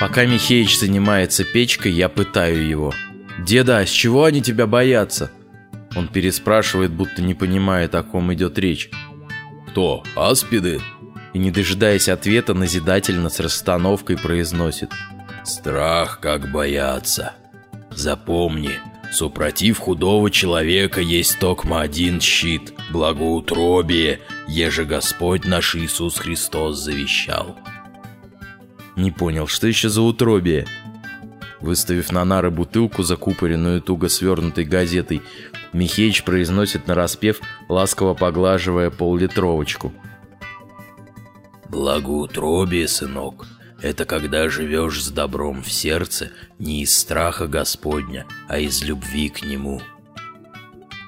Пока Михеич занимается печкой, я пытаю его. «Деда, а с чего они тебя боятся?» Он переспрашивает, будто не понимает, о ком идет речь. «Кто? Аспиды?» И, не дожидаясь ответа, назидательно с расстановкой произносит. «Страх, как бояться. Запомни, супротив худого человека есть токмо один щит, благоутробие, еже Господь наш Иисус Христос завещал». Не понял, что еще за утробие? Выставив на нары бутылку, закупоренную туго свернутой газетой, Михеич произносит нараспев, ласково поглаживая поллитровочку. «Благоутробие, сынок, это когда живешь с добром в сердце не из страха Господня, а из любви к Нему».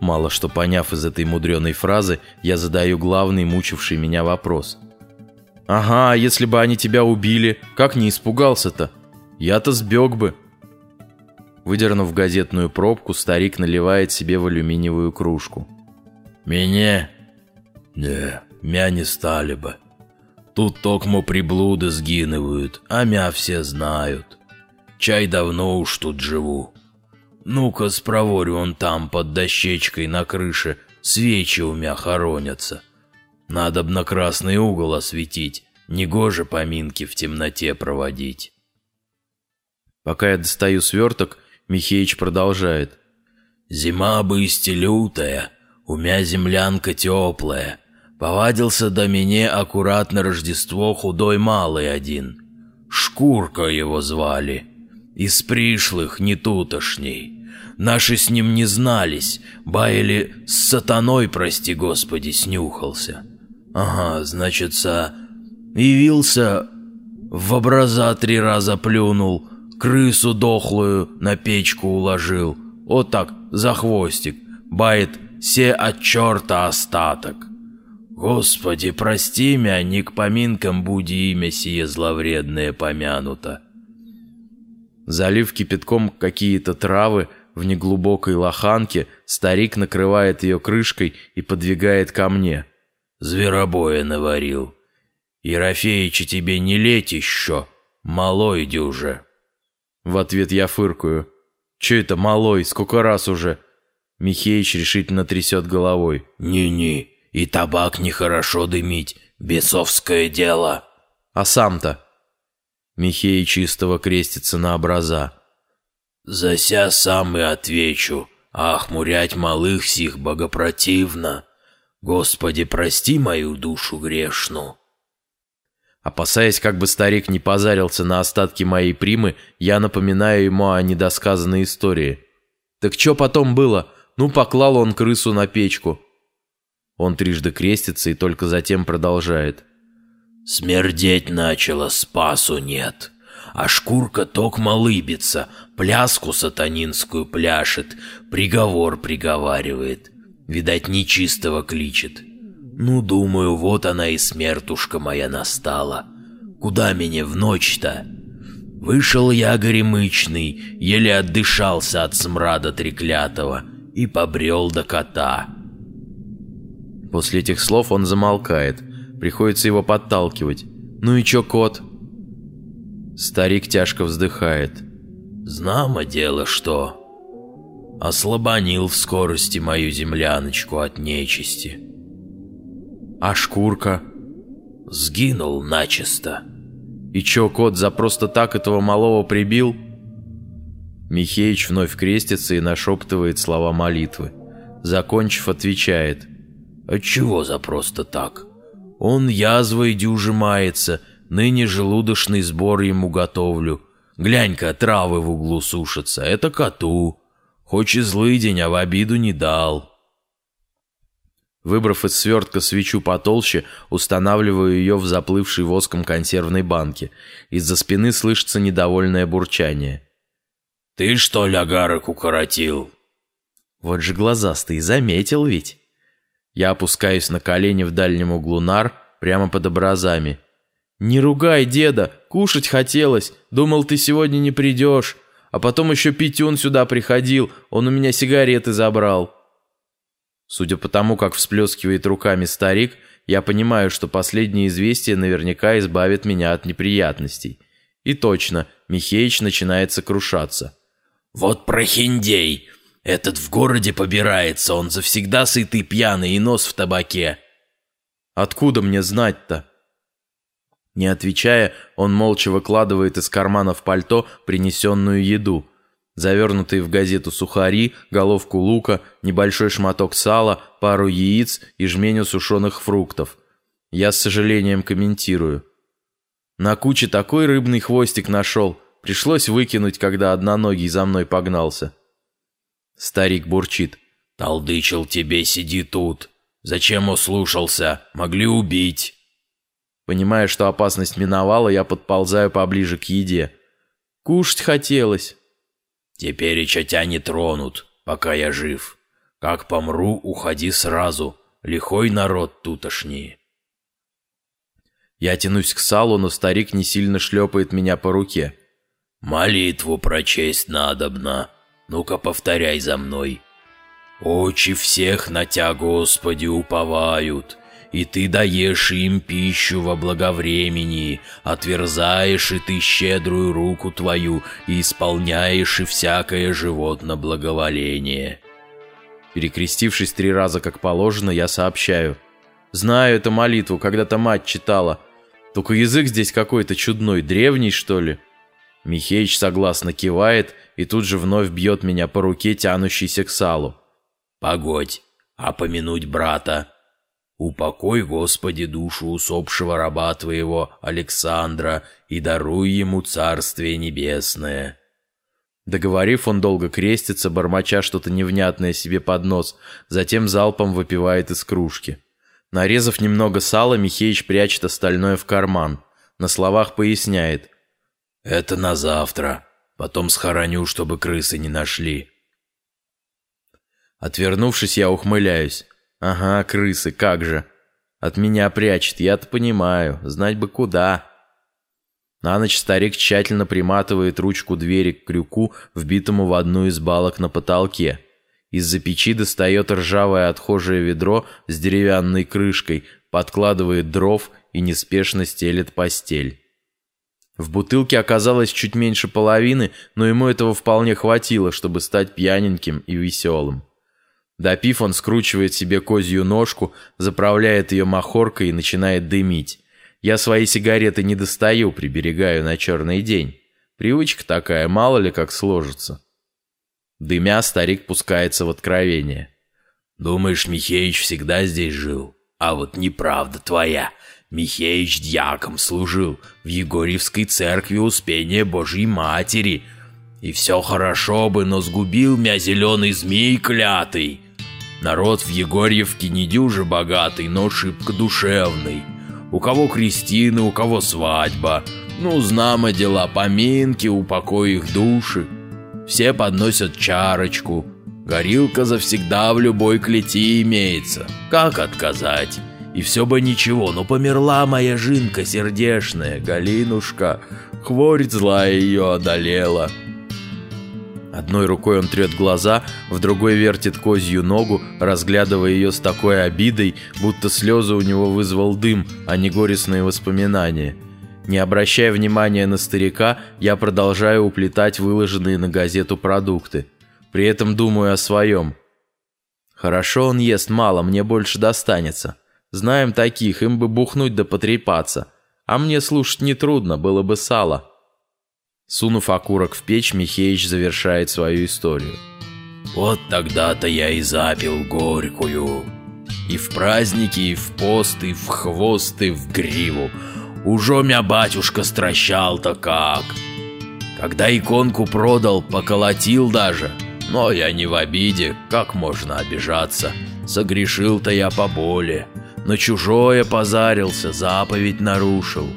Мало что поняв из этой мудреной фразы, я задаю главный мучивший меня вопрос – «Ага, если бы они тебя убили, как не испугался-то? Я-то сбег бы». Выдернув газетную пробку, старик наливает себе в алюминиевую кружку. «Меня? Не, мя не стали бы. Тут токмо приблуды сгинывают, а мя все знают. Чай давно уж тут живу. Ну-ка, спроворю он там, под дощечкой на крыше, свечи у мя хоронятся». Надо б на красный угол осветить, негоже поминки в темноте проводить. Пока я достаю сверток, Михеич продолжает. Зима бысти лютая, у меня землянка теплая. Повадился до меня аккуратно Рождество худой малый один. Шкурка его звали. Из пришлых, не тутошней. Наши с ним не знались, баяли с сатаной, прости господи, снюхался. Ага, значится, явился, в образа три раза плюнул, крысу дохлую на печку уложил. Вот так, за хвостик. Бает все от черта остаток. Господи, прости меня, не к поминкам буди имя сие зловредное помянуто. Залив кипятком какие-то травы в неглубокой лоханке, старик накрывает ее крышкой и подвигает ко мне — зверобоя наварил. Ерофеича тебе не леть еще, малой дюже. В ответ я фыркаю. Че это малой, сколько раз уже? Михеич решительно трясет головой. «Не-не, и табак нехорошо дымить, бесовское дело». «А сам-то?» Михеич чистого крестится на образа. «Зася сам и отвечу. Ах, мурять малых сих богопротивно. Господи, прости мою душу грешну. Опасаясь, как бы старик не позарился на остатки моей примы, я напоминаю ему о недосказанной истории. «Так что потом было? Ну, поклал он крысу на печку». Он трижды крестится и только затем продолжает. «Смердеть начало, спасу нет. А шкурка токмо лыбится, пляску сатанинскую пляшет, приговор приговаривает. Видать, нечистого кличет. Ну, думаю, вот она и смертушка моя настала. Куда меня в ночь-то? Вышел я горемычный, еле отдышался от смрада треклятого и побрел до кота. После этих слов он замолкает. Приходится его подталкивать. «Ну и чё, кот?» Старик тяжко вздыхает. «Знамо дело что...» ослабонил в скорости мою земляночку от нечисти. А шкурка? Сгинул начисто. И чё, кот за просто так этого малого прибил? Михеич вновь крестится и нашептывает слова молитвы. Закончив, отвечает. «А чего за просто так? Он язвой дюжи мается, ныне желудочный сбор ему готовлю. Глянь-ка, травы в углу сушатся, это коту. Хоть и злый день, а в обиду не дал. Выбрав из свертка свечу потолще, устанавливаю ее в заплывшей воском консервной банке. Из-за спины слышится недовольное бурчание. «Ты что, лягарок, укоротил?» Вот же глазастый, заметил ведь. Я опускаюсь на колени в дальнем углу нар, прямо под образами. «Не ругай, деда, кушать хотелось. Думал, ты сегодня не придешь. А потом еще Петюн сюда приходил, он у меня сигареты забрал». Судя по тому, как всплескивает руками старик, я понимаю, что последнее известие наверняка избавит меня от неприятностей. И точно, Михеич начинает сокрушаться. «Вот прохиндей! Этот в городе побирается, он завсегда сытый пьяный и нос в табаке!» «Откуда мне знать-то?» Не отвечая, он молча выкладывает из кармана в пальто принесенную еду. Завернутые в газету сухари, головку лука, небольшой шматок сала, пару яиц и жменю сушеных фруктов. Я с сожалением комментирую. На куче такой рыбный хвостик нашел. Пришлось выкинуть, когда одноногий за мной погнался. Старик бурчит. «Толдычил тебе, сиди тут. Зачем услушался? Могли убить». Понимая, что опасность миновала, я подползаю поближе к еде. Кушать хотелось. «Теперь и тебя не тронут, пока я жив. Как помру, уходи сразу. Лихой народ тутошний». Я тянусь к салу, но старик не сильно шлепает меня по руке. «Молитву прочесть надобно. Ну-ка, повторяй за мной. Очи всех на Тя, Господи, уповают, и Ты даешь им пищу во благовремени, отверзаешь и Ты щедрую руку Твою, и исполняешь и всякое животное благоволение». Перекрестившись три раза как положено, я сообщаю. «Знаю эту молитву, когда-то мать читала». Только язык здесь какой-то чудной, древний, что ли?» Михеич согласно кивает и тут же вновь бьет меня по руке, тянущейся к салу. «Погодь, а помянуть брата? Упокой, Господи, душу усопшего раба твоего Александра и даруй ему царствие небесное». Договорив, он долго крестится, бормоча что-то невнятное себе под нос, затем залпом выпивает из кружки. Нарезав немного сала, Михеич прячет остальное в карман. На словах поясняет. «Это на завтра. Потом схороню, чтобы крысы не нашли». Отвернувшись, я ухмыляюсь. «Ага, крысы, как же. От меня прячет, я-то понимаю. Знать бы куда». На ночь старик тщательно приматывает ручку двери к крюку, вбитому в одну из балок на потолке. Из-за печи достает ржавое отхожее ведро с деревянной крышкой, подкладывает дров и неспешно стелет постель. В бутылке оказалось чуть меньше половины, но ему этого вполне хватило, чтобы стать пьяненьким и веселым. Допив, он скручивает себе козью ножку, заправляет ее махоркой и начинает дымить. Я свои сигареты не достаю, приберегаю на черный день. Привычка такая, мало ли как сложится. Дымя, старик пускается в откровение. «Думаешь, Михеич всегда здесь жил? А вот неправда твоя. Михеич дьяком служил в Егорьевской церкви Успения Божьей Матери. И все хорошо бы, но сгубил меня зеленый змей клятый. Народ в Егорьевке не дюже богатый, но шибко душевный. У кого крестины, у кого свадьба. Ну, знамо дела, поминки, упокой их души. Все подносят чарочку. Горилка завсегда в любой клети имеется. Как отказать? И все бы ничего, но померла моя жинка сердешная, Галинушка. Хворь злая ее одолела. Одной рукой он трет глаза, в другой вертит козью ногу, разглядывая ее с такой обидой, будто слезы у него вызвал дым, а не горестные воспоминания. Не обращая внимания на старика, я продолжаю уплетать выложенные на газету продукты. При этом думаю о своем. Хорошо он ест мало, мне больше достанется. Знаем таких, им бы бухнуть да потрепаться. А мне слушать нетрудно, было бы сало. Сунув окурок в печь, Михеич завершает свою историю. «Вот тогда-то я и запил горькую. И в праздники, и в пост, и в хвост, и в гриву. Уже мя батюшка стращал-то как. Когда иконку продал, поколотил даже. Но я не в обиде, как можно обижаться. Согрешил-то я поболе. На чужое позарился, заповедь нарушил.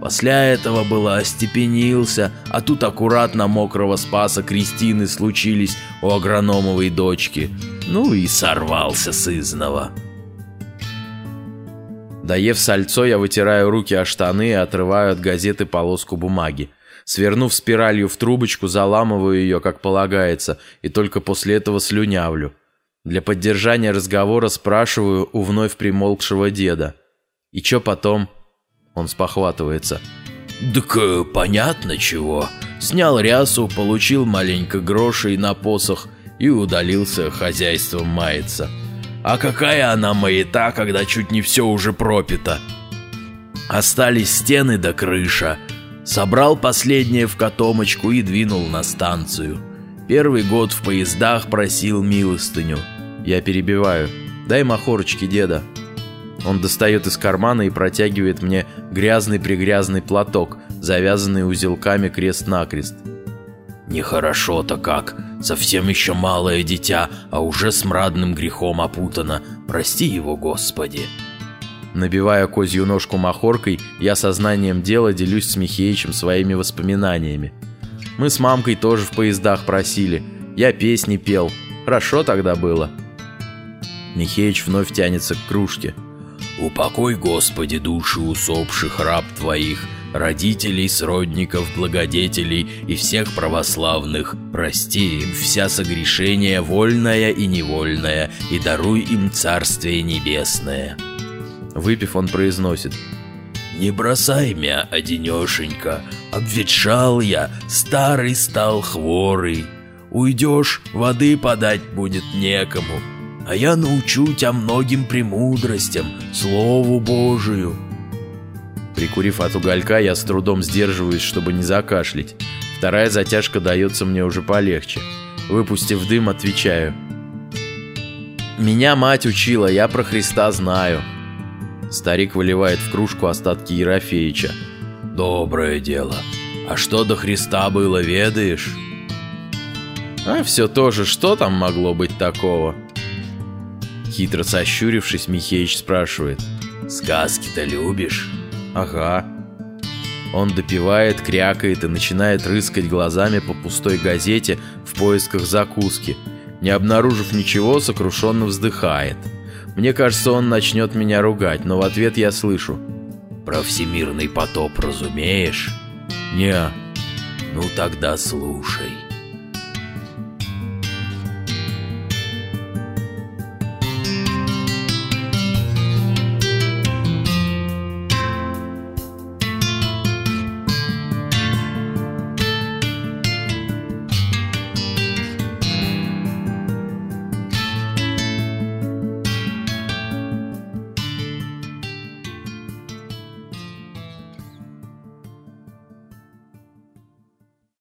После этого было остепенился, а тут аккуратно мокрого спаса Кристины случились у агрономовой дочки. Ну и сорвался сызного. Доев сальцо, я вытираю руки о штаны и отрываю от газеты полоску бумаги. Свернув спиралью в трубочку, заламываю ее, как полагается, и только после этого слюнявлю. Для поддержания разговора спрашиваю у вновь примолкшего деда – И чё потом? Он спохватывается. «Так э, понятно чего. Снял рясу, получил маленько грошей на посох и удалился хозяйством маяться. А какая она маята, когда чуть не все уже пропито? Остались стены до да крыша. Собрал последнее в котомочку и двинул на станцию. Первый год в поездах просил милостыню. Я перебиваю. Дай махорочки деда. Он достает из кармана и протягивает мне грязный-пригрязный платок, завязанный узелками крест-накрест. «Нехорошо-то как. Совсем еще малое дитя, а уже смрадным грехом опутано. Прости его, Господи!» Набивая козью ножку махоркой, я сознанием дела делюсь с Михеичем своими воспоминаниями. Мы с мамкой тоже в поездах просили. Я песни пел. Хорошо тогда было. Михеич вновь тянется к кружке. «Упокой, Господи, души усопших раб Твоих, родителей, сродников, благодетелей и всех православных. Прости им вся согрешения, вольное и невольное, и даруй им Царствие Небесное». Выпив, он произносит. «Не бросай меня, одинешенька, обветшал я, старый стал хворый. Уйдешь, воды подать будет некому, а я научу тебя многим премудростям, Слову Божию». Прикурив от уголька, я с трудом сдерживаюсь, чтобы не закашлять. Вторая затяжка дается мне уже полегче. Выпустив дым, отвечаю. «Меня мать учила, я про Христа знаю». Старик выливает в кружку остатки Ерофеича. «Доброе дело. А что до Христа было, ведаешь?» «А все то же, что там могло быть такого?» Хитро сощурившись, Михеич спрашивает. «Сказки-то любишь?» «Ага». Он допивает, крякает и начинает рыскать глазами по пустой газете в поисках закуски. Не обнаружив ничего, сокрушенно вздыхает. Мне кажется, он начнет меня ругать, но в ответ я слышу. «Про всемирный потоп разумеешь?» «Не». «Ну тогда слушай».